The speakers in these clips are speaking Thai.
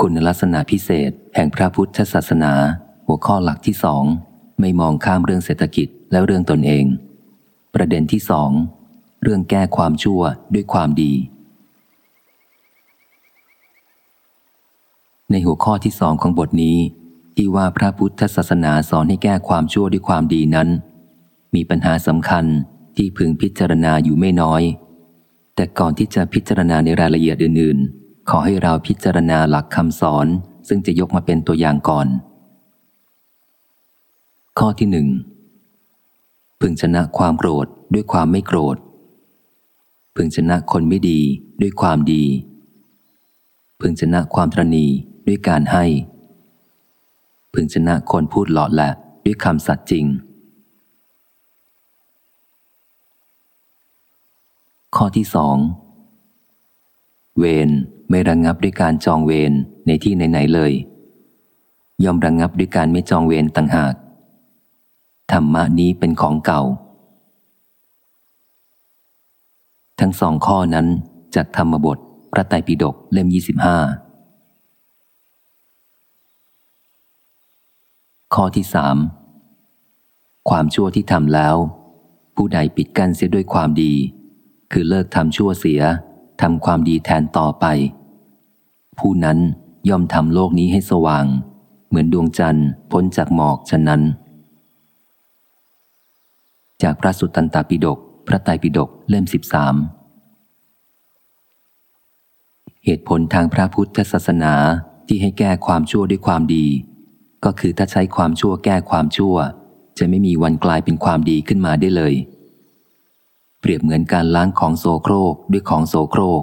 คุณลักษณะพิเศษ แห่งพระพุทธศาสนา หัวข้อหลักที่สองไม่มองข้ามเรื่องเศรษฐกิจและเรื่องตนเอง ประเด็นที่สองเรื่องแก้ความชั่วด้วยความดี ในหัวข้อที่สองของบทนี้ ที่ว่าพระพุทธศาสนาสอนให้แก้ความชั่วด้วยความดีนั้น มีปัญหาสำคัญที่พึงพิจารณาอยู่ไม่น้อย แต่ก่อนที่จะพิจารณาในรายละเอียดอื่นๆ ขอให้เราพิจารณาหลักคำสอนซึ่งจะยกมาเป็นตัวอย่างก่อน ข้อที่หนึ่งพึงชนะความโกรธด้วยความไม่โกรธ พึงชนะคนไม่ดีด้วยความดี พึงชนะความตรณีด้วยการให้ พึงชนะคนพูดหลอดแหละด้วยคำสัตย์จริง ข้อที่สอง เวรไม่ระงงับด้วยการจองเวรในที่ไหนๆเลยยอมระงงับด้วยการไม่จองเวรต่างหาก ธรรมะนี้เป็นของเก่า ทั้งสองข้อนั้นจากธรรมบทพระไตรปิฎกเล่มยี่สิบห้าข้อที่สามความชั่วที่ทำแล้ว ผู้ใดปิดกั้นเสียด้วยความดี คือเลิกทำชั่วเสีย ทำความดีแทนต่อไป ผู้นั้นย่อมทำโลกนี้ให้สว่าง เหมือนดวงจันทร์พ้นจากหมอกฉะนั้น จากพระสุตตันตปิฎกพระไตรปิฎกเล่มสิบสามเหตุผลทางพระพุทธศาสนาที่ให้แก้ความชั่วด้วยความดี ก็คือถ้าใช้ความชั่วแก้ความชั่ว จะไม่มีวันกลายเป็นความดีขึ้นมาได้เลย เปรียบเหมือนการล้างของโสโครกด้วยของโสโครก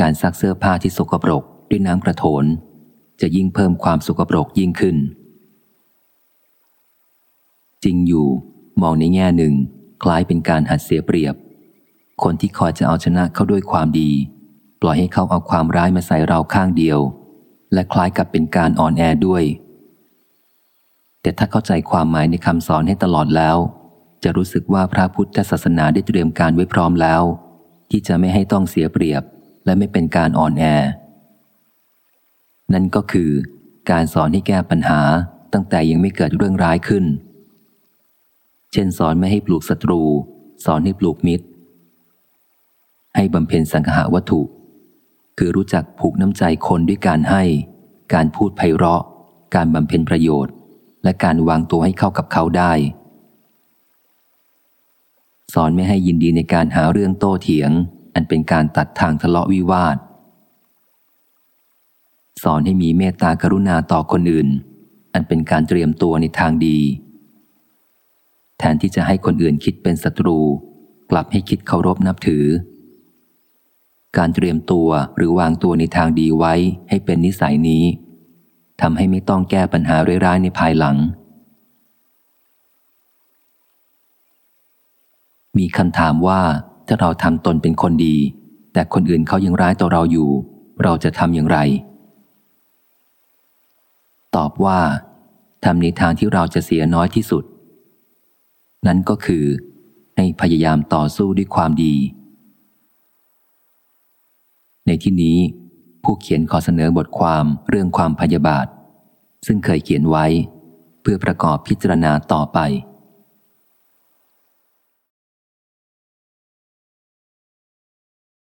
การซักเสื้อผ้าที่สกปรกด้วยน้ำกระโถน จะยิ่งเพิ่มความสกปรกยิ่งขึ้น จริงอยู่ มองในแง่หนึ่ง คล้ายเป็นการหัดเสียเปรียบ คนที่คอยจะเอาชนะเขาด้วยความดี ปล่อยให้เขาเอาความร้ายมาใส่เราข้างเดียว และคล้ายกับเป็นการอ่อนแอด้วย แต่ถ้าเข้าใจความหมายในคำสอนให้ตลอดแล้ว จะรู้สึกว่าพระพุทธศาสนาได้เตรียมการไว้พร้อมแล้ว ที่จะไม่ให้ต้องเสียเปรียบ และไม่เป็นการอ่อนแอ นั่นก็คือ การสอนให้แก้ปัญหาตั้งแต่ยังไม่เกิดเรื่องร้ายขึ้น เช่นสอนไม่ให้ปลูกศัตรู สอนให้ปลูกมิตร ให้บำเพ็ญสังหาวัตถุ คือรู้จักผูกน้ำใจคนด้วยการให้ การพูดไพเราะ การบำเพ็ญประโยชน์ และการวางตัวให้เข้ากับเขาได้ สอนไม่ให้ยินดีในการหาเรื่องโต้เถียง อันเป็นการตัดทางทะเลาะวิวาท สอนให้มีเมตตากรุณาต่อคนอื่น อันเป็นการเตรียมตัวในทางดี แทนที่จะให้คนอื่นคิดเป็นศัตรู กลับให้คิดเคารพนับถือ การเตรียมตัวหรือวางตัวในทางดีไว้ให้เป็นนิสัยนี้ทำให้ไม่ต้องแก้ปัญหาร้ายๆในภายหลัง มีคำถามว่าถ้าเราทำตนเป็นคนดี แต่คนอื่นเขายังร้ายต่อเราอยู่ เราจะทำอย่างไร ตอบว่าทำในทางที่เราจะเสียน้อยที่สุด นั่นก็คือ ให้พยายามต่อสู้ด้วยความดี ในที่นี้ ผู้เขียนขอเสนอบทความเรื่องความพยาบาท ซึ่งเคยเขียนไว้ เพื่อประกอบพิจารณาต่อไป